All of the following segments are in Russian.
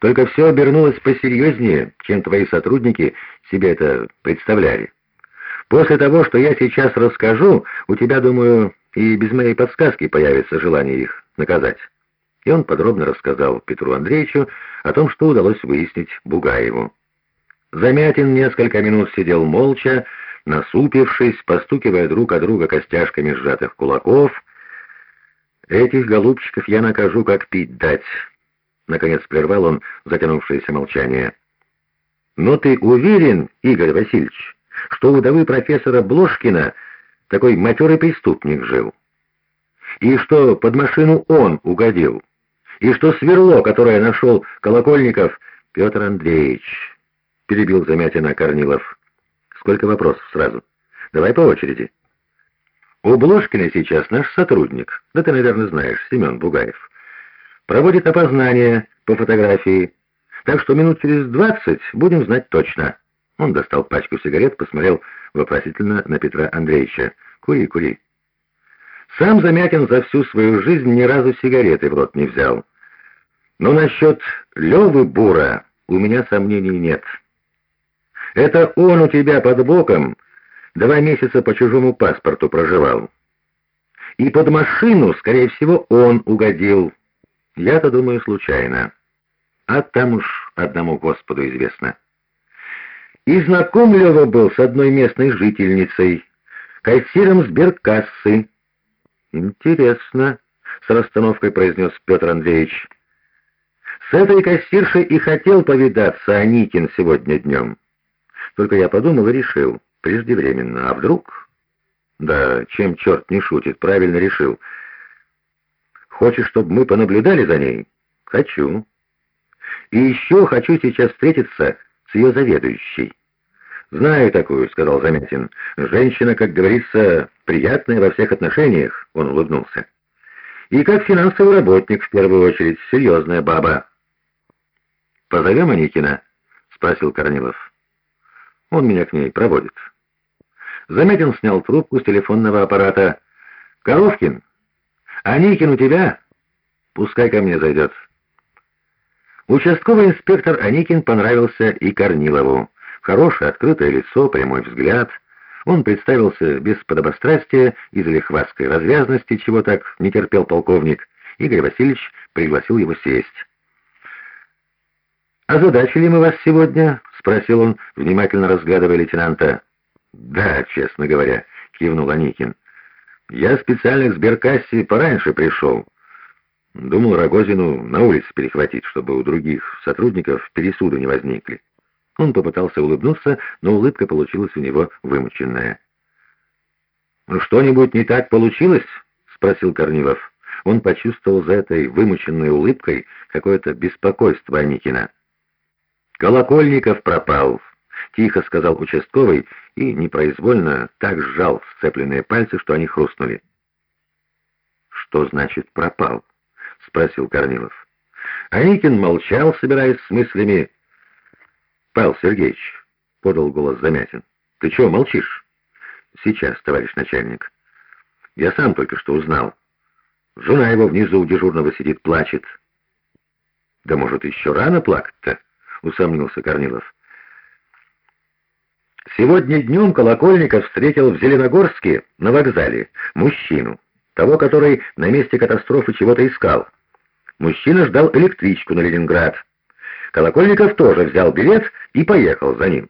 Только все обернулось посерьезнее, чем твои сотрудники себе это представляли. После того, что я сейчас расскажу, у тебя, думаю, и без моей подсказки появится желание их наказать». И он подробно рассказал Петру Андреевичу о том, что удалось выяснить Бугаеву. Замятин несколько минут сидел молча, насупившись, постукивая друг от друга костяшками сжатых кулаков. «Этих голубчиков я накажу, как пить дать», — наконец прервал он затянувшееся молчание. «Но ты уверен, Игорь Васильевич, что у вдовы профессора Блошкина такой матерый преступник жил? И что под машину он угодил? И что сверло, которое нашел Колокольников Петр Андреевич?» — перебил Замятина Корнилов. Сколько вопросов сразу? Давай по очереди. У Бложкина сейчас наш сотрудник, да ты, наверное, знаешь, Семен Бугаев, проводит опознание по фотографии, так что минут через двадцать будем знать точно. Он достал пачку сигарет, посмотрел вопросительно на Петра Андреевича. «Кури, кури». Сам Замятин за всю свою жизнь ни разу сигареты в рот не взял. Но насчет Левы Бура у меня сомнений нет. Это он у тебя под боком два месяца по чужому паспорту проживал. И под машину, скорее всего, он угодил. Я-то думаю, случайно. А там уж одному Господу известно. И знаком Лева был с одной местной жительницей, кассиром сберкассы. «Интересно», — с расстановкой произнес Петр Андреевич. «С этой кассиршей и хотел повидаться Аникин сегодня днем». Только я подумал и решил, преждевременно, а вдруг... Да, чем черт не шутит, правильно решил. Хочешь, чтобы мы понаблюдали за ней? Хочу. И еще хочу сейчас встретиться с ее заведующей. «Знаю такую», — сказал Замятин. «Женщина, как говорится, приятная во всех отношениях», — он улыбнулся. «И как финансовый работник, в первую очередь, серьезная баба». «Позовем Аникина?» — спросил Корнилов. Он меня к ней проводит. Заметин снял трубку с телефонного аппарата. «Коровкин? Аникин у тебя? Пускай ко мне зайдет». Участковый инспектор Аникин понравился и Корнилову. Хорошее, открытое лицо, прямой взгляд. Он представился без подобострастия и залихватской развязности, чего так не терпел полковник. Игорь Васильевич пригласил его сесть. «Озадачили мы вас сегодня?» — спросил он, внимательно разглядывая лейтенанта. «Да, честно говоря», — кивнул Аникин. «Я специально к сберкассе пораньше пришел. Думал Рогозину на улице перехватить, чтобы у других сотрудников пересуды не возникли». Он попытался улыбнуться, но улыбка получилась у него вымученная. «Ну, «Что-нибудь не так получилось?» — спросил Корнилов. Он почувствовал за этой вымученной улыбкой какое-то беспокойство Аникина. «Колокольников пропал», — тихо сказал участковый и непроизвольно так сжал сцепленные пальцы, что они хрустнули. «Что значит пропал?» — спросил Корнилов. Аникин молчал, собираясь с мыслями. «Павел Сергеевич», — подал голос Замятин, — «ты чего молчишь?» «Сейчас, товарищ начальник. Я сам только что узнал. Жена его внизу у дежурного сидит, плачет». «Да может, еще рано плакать-то?» — усомнился Корнилов. Сегодня днем Колокольников встретил в Зеленогорске на вокзале мужчину, того, который на месте катастрофы чего-то искал. Мужчина ждал электричку на Ленинград. Колокольников тоже взял билет и поехал за ним.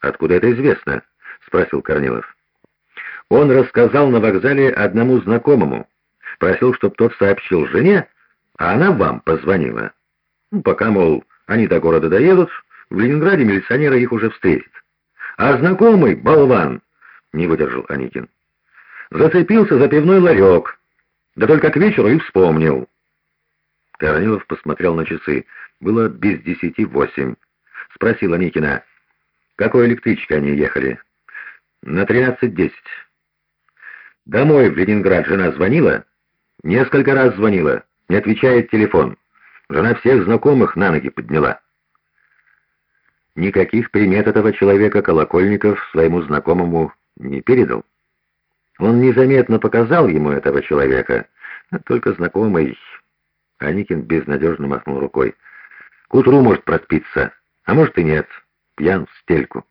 «Откуда это известно?» — спросил Корнилов. Он рассказал на вокзале одному знакомому. Просил, чтобы тот сообщил жене, а она вам позвонила. Ну, пока, мол, они до города доедут, в Ленинграде милиционеры их уже встретят. А знакомый, болван, не выдержал Аникин, зацепился за пивной ларек, да только к вечеру и вспомнил. Корнилов посмотрел на часы. Было без десяти восемь. Спросил Аникина, какой электричкой они ехали? На тринадцать десять. Домой в Ленинград жена звонила? Несколько раз звонила. Не отвечает телефон. Жена всех знакомых на ноги подняла. Никаких примет этого человека Колокольников своему знакомому не передал. Он незаметно показал ему этого человека, только знакомый. Аникин безнадежно махнул рукой. К утру может проспиться, а может и нет. Пьян в стельку.